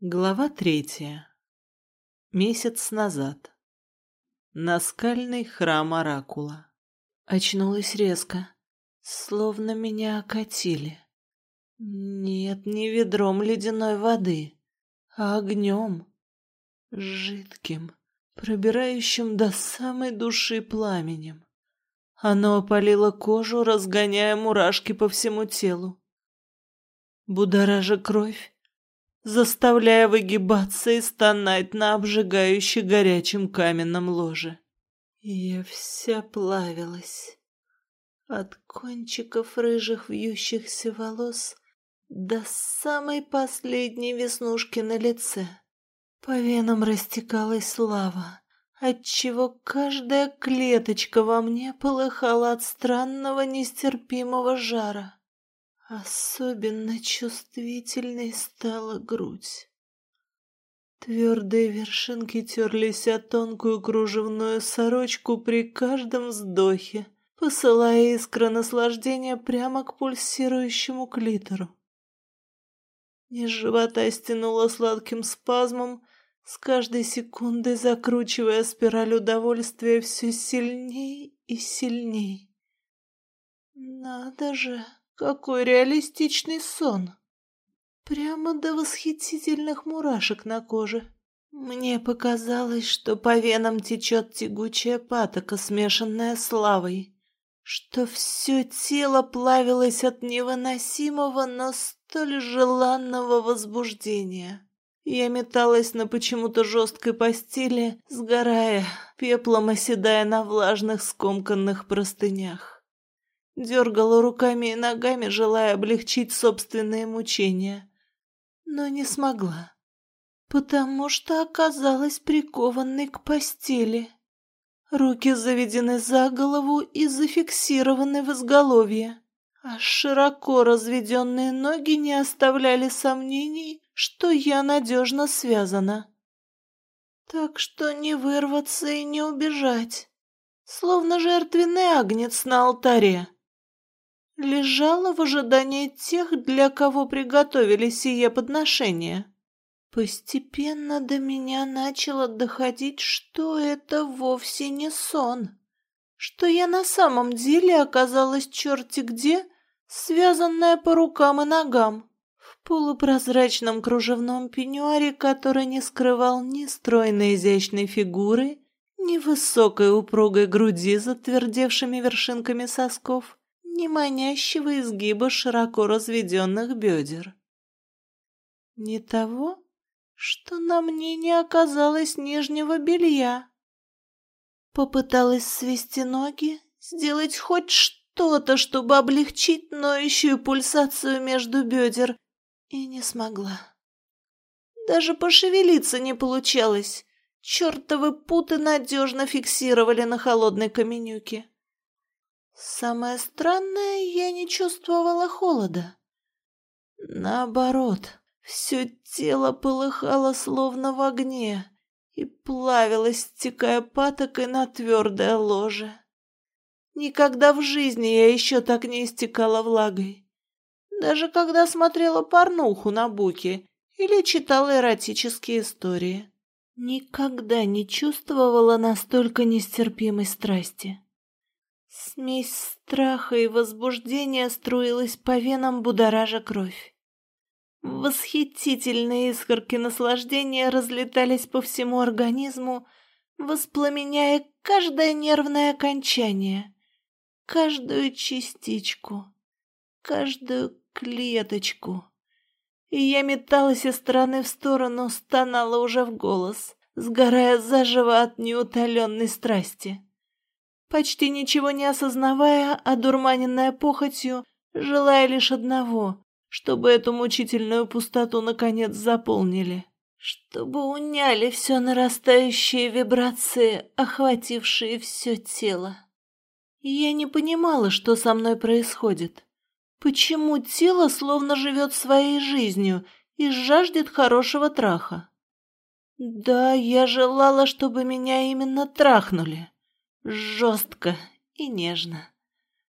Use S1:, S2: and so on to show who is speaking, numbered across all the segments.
S1: Глава третья. Месяц назад. Наскальный храм Оракула. Очнулась резко, словно меня окатили. Нет, не ведром ледяной воды, а огнем, жидким, пробирающим до самой души пламенем. Оно опалило кожу, разгоняя мурашки по всему телу. Будоража кровь, заставляя выгибаться и стонать на обжигающе горячем каменном ложе. Я вся плавилась. От кончиков рыжих вьющихся волос до самой последней веснушки на лице. По венам растекалась лава, отчего каждая клеточка во мне полыхала от странного нестерпимого жара. Особенно чувствительной стала грудь. Твердые вершинки терлись о тонкую кружевную сорочку при каждом вздохе, посылая искры наслаждения прямо к пульсирующему клитору. Низ живота стянуло сладким спазмом, с каждой секундой закручивая спираль удовольствия все сильней и сильней. Надо же! Какой реалистичный сон! Прямо до восхитительных мурашек на коже. Мне показалось, что по венам течет тягучая патока, смешанная с лавой, что все тело плавилось от невыносимого, но столь желанного возбуждения. Я металась на почему-то жесткой постели, сгорая, пеплом оседая на влажных скомканных простынях. Дергала руками и ногами, желая облегчить собственные мучения. Но не смогла, потому что оказалась прикованной к постели. Руки заведены за голову и зафиксированы в изголовье, а широко разведенные ноги не оставляли сомнений, что я надежно связана. Так что не вырваться и не убежать, словно жертвенный агнец на алтаре лежала в ожидании тех, для кого приготовили сие подношение. Постепенно до меня начало доходить, что это вовсе не сон, что я на самом деле оказалась черти где, связанная по рукам и ногам, в полупрозрачном кружевном пеньюаре, который не скрывал ни стройной изящной фигуры, ни высокой упругой груди с затвердевшими вершинками сосков, ни манящего изгиба широко разведенных бедер. Не того, что на мне не оказалось нижнего белья. Попыталась свести ноги, сделать хоть что-то, чтобы облегчить ноющую пульсацию между бедер, и не смогла. Даже пошевелиться не получалось. Чертовы путы надежно фиксировали на холодной каменюке. Самое странное, я не чувствовала холода. Наоборот, все тело полыхало словно в огне и плавилось, стекая патокой на твердое ложе. Никогда в жизни я еще так не истекала влагой. Даже когда смотрела порнуху на буке или читала эротические истории. Никогда не чувствовала настолько нестерпимой страсти. Смесь страха и возбуждения струилась по венам, будоража кровь. Восхитительные искорки наслаждения разлетались по всему организму, воспламеняя каждое нервное окончание, каждую частичку, каждую клеточку. И я металась из стороны в сторону, стонала уже в голос, сгорая заживо от неутоленной страсти почти ничего не осознавая, одурманенная похотью, желая лишь одного, чтобы эту мучительную пустоту наконец заполнили, чтобы уняли все нарастающие вибрации, охватившие все тело. Я не понимала, что со мной происходит. Почему тело словно живет своей жизнью и жаждет хорошего траха? Да, я желала, чтобы меня именно трахнули. Жестко и нежно,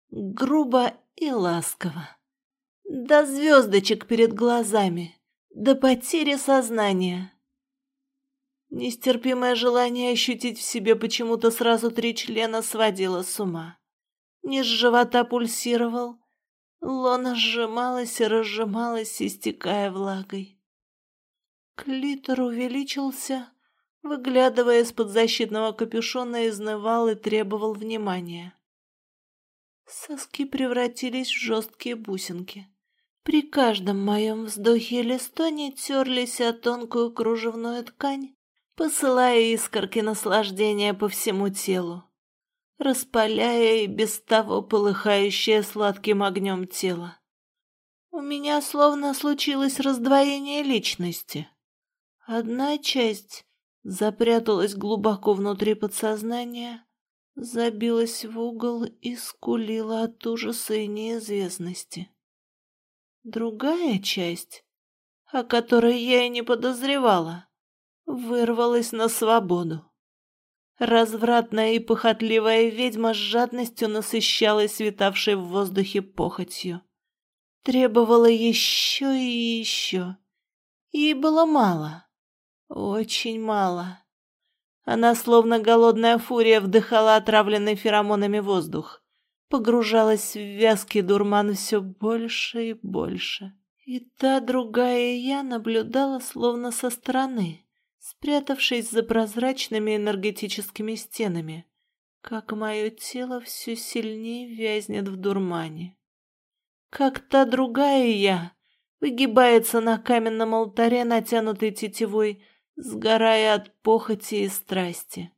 S1: грубо и ласково. До звездочек перед глазами, до потери сознания. Нестерпимое желание ощутить в себе почему-то сразу три члена сводило с ума. Низ живота пульсировал, лона сжималась и разжималась, истекая влагой. Клитор увеличился, выглядывая из-под защитного капюшона, изнывал и требовал внимания. Соски превратились в жесткие бусинки. При каждом моем вздохе или стоне терлись о тонкую кружевную ткань, посылая искорки наслаждения по всему телу, распаляя и без того полыхающее сладким огнем тело. У меня словно случилось раздвоение личности. Одна часть запряталась глубоко внутри подсознания, забилась в угол и скулила от ужаса и неизвестности. Другая часть, о которой я и не подозревала, вырвалась на свободу. Развратная и похотливая ведьма с жадностью насыщалась витавшей в воздухе похотью. Требовала еще и еще. Ей было мало. Очень мало. Она, словно голодная фурия, вдыхала отравленный феромонами воздух. Погружалась в вязкий дурман все больше и больше. И та другая я наблюдала словно со стороны, спрятавшись за прозрачными энергетическими стенами, как мое тело все сильнее вязнет в дурмане. Как та другая я выгибается на каменном алтаре, натянутой тетивой, сгорая от похоти и страсти.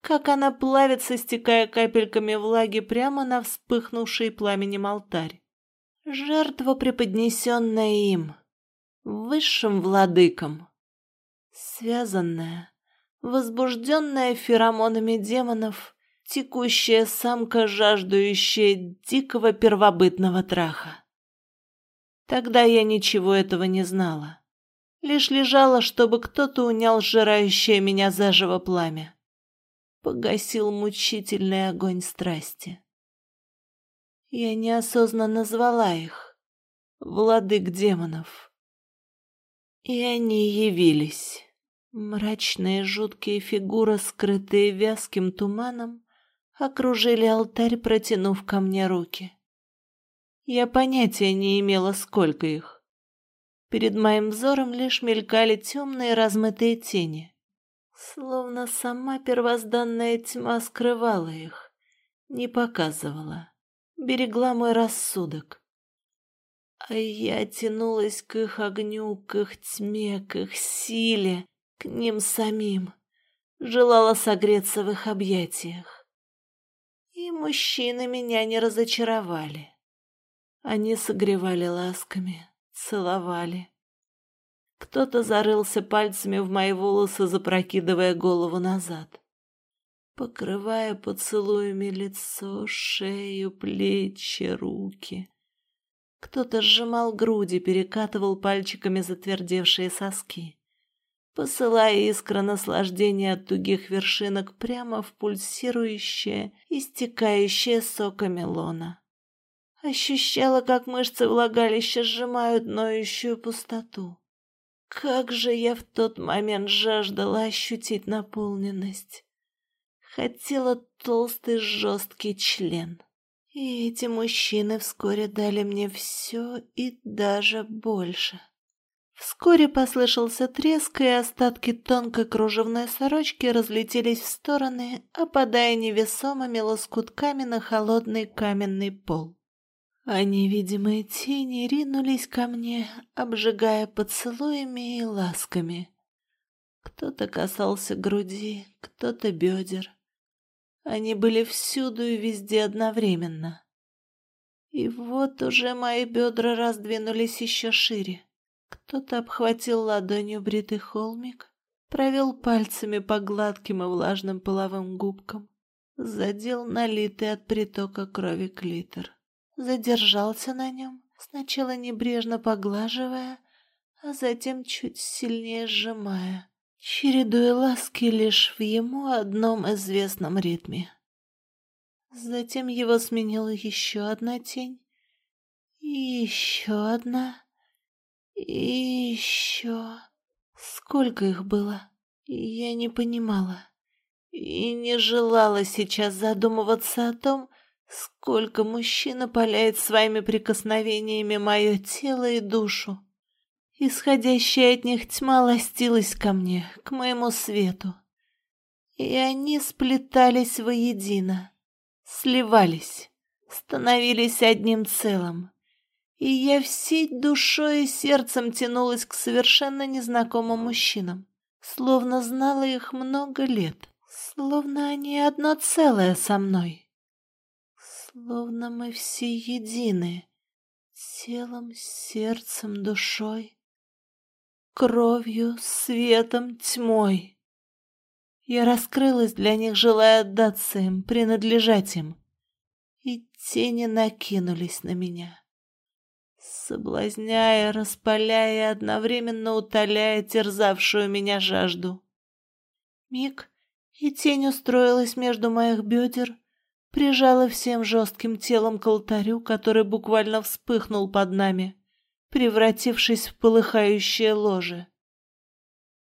S1: Как она плавится, стекая капельками влаги прямо на вспыхнувший пламенем алтарь. Жертва, преподнесенная им, высшим владыкам. Связанная, возбужденная феромонами демонов, текущая самка, жаждущая дикого первобытного траха. Тогда я ничего этого не знала лишь лежала, чтобы кто-то унял сжирающее меня заживо пламя. Погасил мучительный огонь страсти. Я неосознанно звала их, владык демонов. И они явились. Мрачные жуткие фигуры, скрытые вязким туманом, окружили алтарь, протянув ко мне руки. Я понятия не имела, сколько их. Перед моим взором лишь мелькали темные размытые тени. Словно сама первозданная тьма скрывала их, не показывала, берегла мой рассудок. А я тянулась к их огню, к их тьме, к их силе, к ним самим, желала согреться в их объятиях. И мужчины меня не разочаровали. Они согревали ласками, целовали. Кто-то зарылся пальцами в мои волосы, запрокидывая голову назад, покрывая поцелуями лицо, шею, плечи, руки. Кто-то сжимал груди, перекатывал пальчиками затвердевшие соски, посылая искры наслаждения от тугих вершинок прямо в пульсирующее, истекающее соками лона. Ощущала, как мышцы влагалища сжимают ноющую пустоту. Как же я в тот момент жаждала ощутить наполненность. Хотела толстый жесткий член. И эти мужчины вскоре дали мне все и даже больше. Вскоре послышался треск, и остатки тонкой кружевной сорочки разлетелись в стороны, опадая невесомыми лоскутками на холодный каменный пол а невидимые тени ринулись ко мне, обжигая поцелуями и ласками. Кто-то касался груди, кто-то бедер. Они были всюду и везде одновременно. И вот уже мои бедра раздвинулись еще шире. Кто-то обхватил ладонью бритый холмик, провел пальцами по гладким и влажным половым губкам, задел налитый от притока крови клитор задержался на нем, сначала небрежно поглаживая, а затем чуть сильнее сжимая, чередуя ласки лишь в ему одном известном ритме. Затем его сменила еще одна тень, и еще одна, И еще... Сколько их было? Я не понимала. И не желала сейчас задумываться о том, сколько мужчина паляет своими прикосновениями мое тело и душу. Исходящая от них тьма ластилась ко мне, к моему свету. И они сплетались воедино, сливались, становились одним целым. И я всей душой и сердцем тянулась к совершенно незнакомым мужчинам, словно знала их много лет, словно они одно целое со мной. Словно мы все едины, телом, сердцем, душой кровью, светом, тьмой. Я раскрылась для них, желая отдаться им, принадлежать им. И тени накинулись на меня, соблазняя, распаляя и одновременно утоляя терзавшую меня жажду. Миг, и тень устроилась между моих бедер, прижала всем жестким телом к алтарю, который буквально вспыхнул под нами превратившись в полыхающее ложе.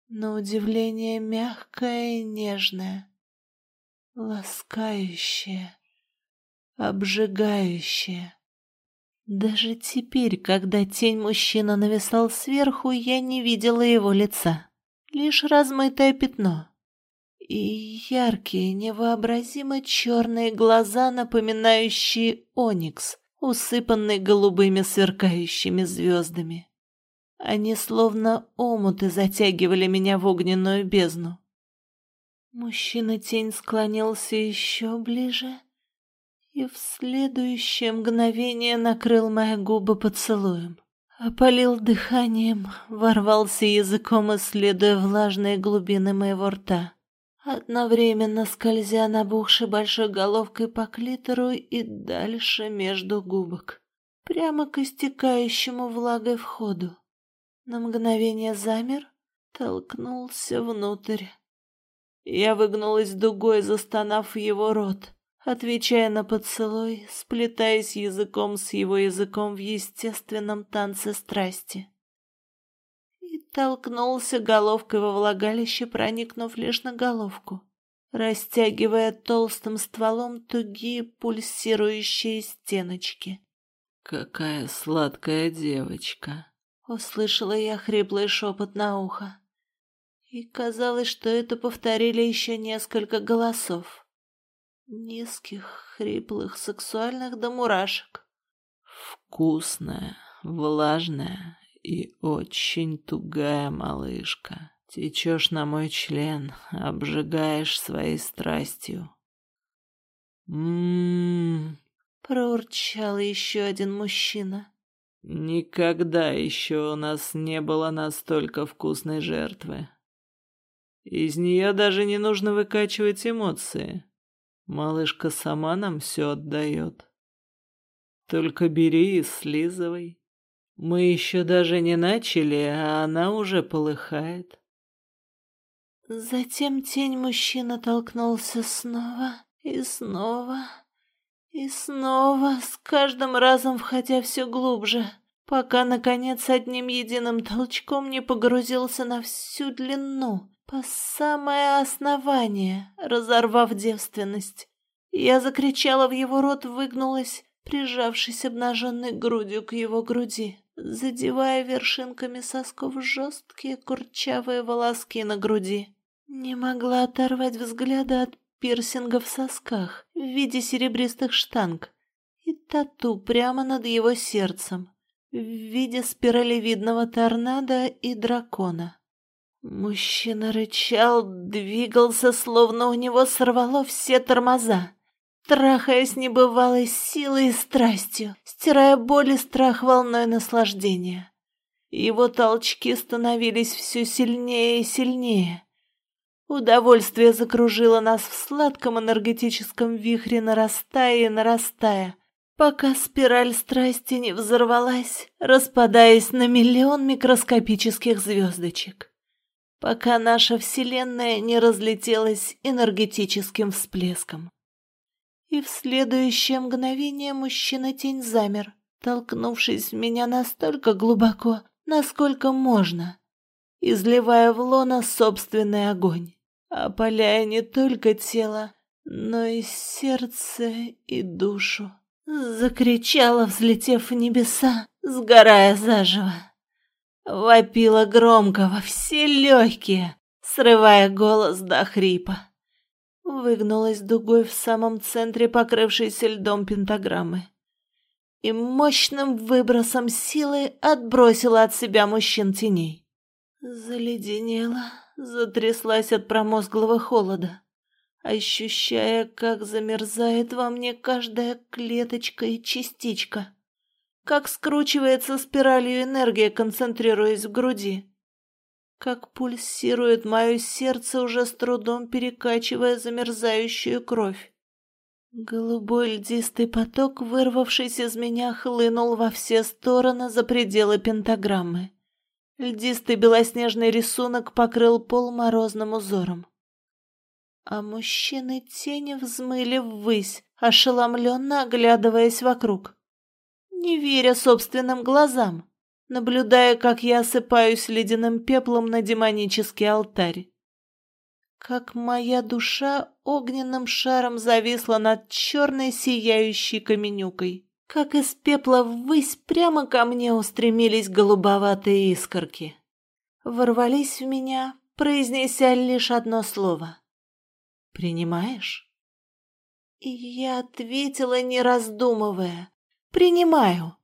S1: На удивление мягкое и нежное, ласкающее, обжигающее. Даже теперь, когда тень мужчины нависал сверху, я не видела его лица, лишь размытое пятно и яркие, невообразимо черные глаза, напоминающие оникс, усыпанный голубыми сверкающими звездами. Они словно омуты затягивали меня в огненную бездну. Мужчина-тень склонился еще ближе и в следующее мгновение накрыл мои губы поцелуем. Опалил дыханием, ворвался языком, исследуя влажные глубины моего рта одновременно скользя набухшей большой головкой по клитору и дальше между губок, прямо к истекающему влагой входу. На мгновение замер, толкнулся внутрь. Я выгнулась дугой, застонав его рот, отвечая на поцелуй, сплетаясь языком с его языком в естественном танце страсти толкнулся головкой во влагалище, проникнув лишь на головку, растягивая толстым стволом тугие пульсирующие стеночки.
S2: «Какая сладкая девочка!»
S1: — услышала я хриплый шепот на ухо. И казалось, что это повторили еще несколько голосов. Низких, хриплых, сексуальных до мурашек.
S2: «Вкусная, влажная и очень тугая малышка. Течешь на мой член, обжигаешь своей страстью. Ммм,
S1: проурчал еще один мужчина.
S2: Никогда еще у нас не было настолько вкусной жертвы. Из нее даже не нужно выкачивать эмоции. Малышка сама нам все отдает. Только бери и слизывай. Мы еще даже не начали, а она уже полыхает.
S1: Затем тень мужчины толкнулся снова и снова и снова, с каждым разом входя все глубже, пока, наконец, одним единым толчком не погрузился на всю длину, по самое основание, разорвав девственность. Я закричала в его рот, выгнулась, прижавшись обнаженной грудью к его груди задевая вершинками сосков жесткие курчавые волоски на груди. Не могла оторвать взгляда от пирсинга в сосках в виде серебристых штанг и тату прямо над его сердцем в виде спиралевидного торнадо и дракона. Мужчина рычал, двигался, словно у него сорвало все тормоза трахаясь небывалой силой и страстью, стирая боль и страх волной наслаждения. Его толчки становились все сильнее и сильнее. Удовольствие закружило нас в сладком энергетическом вихре, нарастая и нарастая, пока спираль страсти не взорвалась, распадаясь на миллион микроскопических звездочек, пока наша Вселенная не разлетелась энергетическим всплеском и в следующее мгновение мужчина-тень замер, толкнувшись в меня настолько глубоко, насколько можно, изливая в лона собственный огонь, опаляя не только тело, но и сердце и душу. Закричала, взлетев в небеса, сгорая заживо. Вопила громко во все легкие, срывая голос до хрипа. Выгнулась дугой в самом центре покрывшейся льдом пентаграммы и мощным выбросом силы отбросила от себя мужчин теней. Заледенела, затряслась от промозглого холода, ощущая, как замерзает во мне каждая клеточка и частичка, как скручивается спиралью энергия, концентрируясь в груди, как пульсирует мое сердце, уже с трудом перекачивая замерзающую кровь. Голубой льдистый поток, вырвавшись из меня, хлынул во все стороны за пределы пентаграммы. Льдистый белоснежный рисунок покрыл пол морозным узором. А мужчины тени взмыли ввысь, ошеломленно оглядываясь вокруг. Не веря собственным глазам, наблюдая, как я осыпаюсь ледяным пеплом на демонический алтарь как моя душа огненным шаром зависла над черной сияющей каменюкой, как из пепла ввысь прямо ко мне устремились голубоватые искорки. Ворвались в меня, произнеся лишь одно слово. «Принимаешь?» И я ответила, не раздумывая. «Принимаю».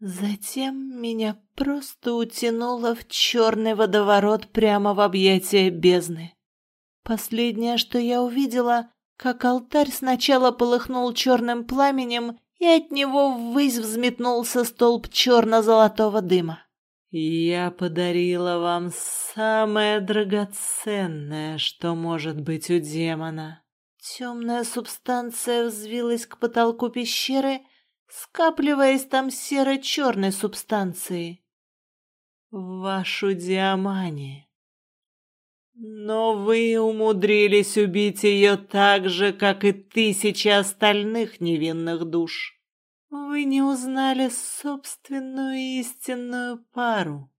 S1: Затем меня просто утянуло в черный водоворот прямо в объятия бездны. Последнее, что я увидела, как алтарь сначала полыхнул черным пламенем, и от него ввысь взметнулся столб черно-золотого дыма.
S2: «Я подарила вам самое драгоценное, что может быть у демона».
S1: Темная субстанция взвилась к потолку пещеры, скапливаясь там серо-черной субстанцией.
S2: «Вашу диамани». Но вы умудрились убить ее так же, как и тысячи остальных невинных душ. Вы не узнали собственную истинную пару,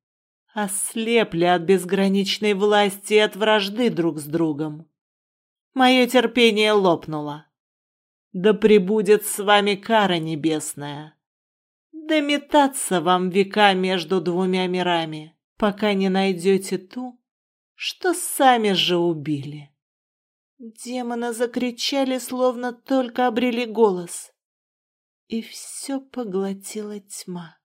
S2: ослепли от безграничной власти и от вражды друг с другом. Мое терпение лопнуло. Да пребудет с вами кара небесная. Да метаться вам века между двумя мирами, пока не найдете ту, что сами же убили.
S1: Демоны закричали, словно только обрели голос. И все поглотила тьма.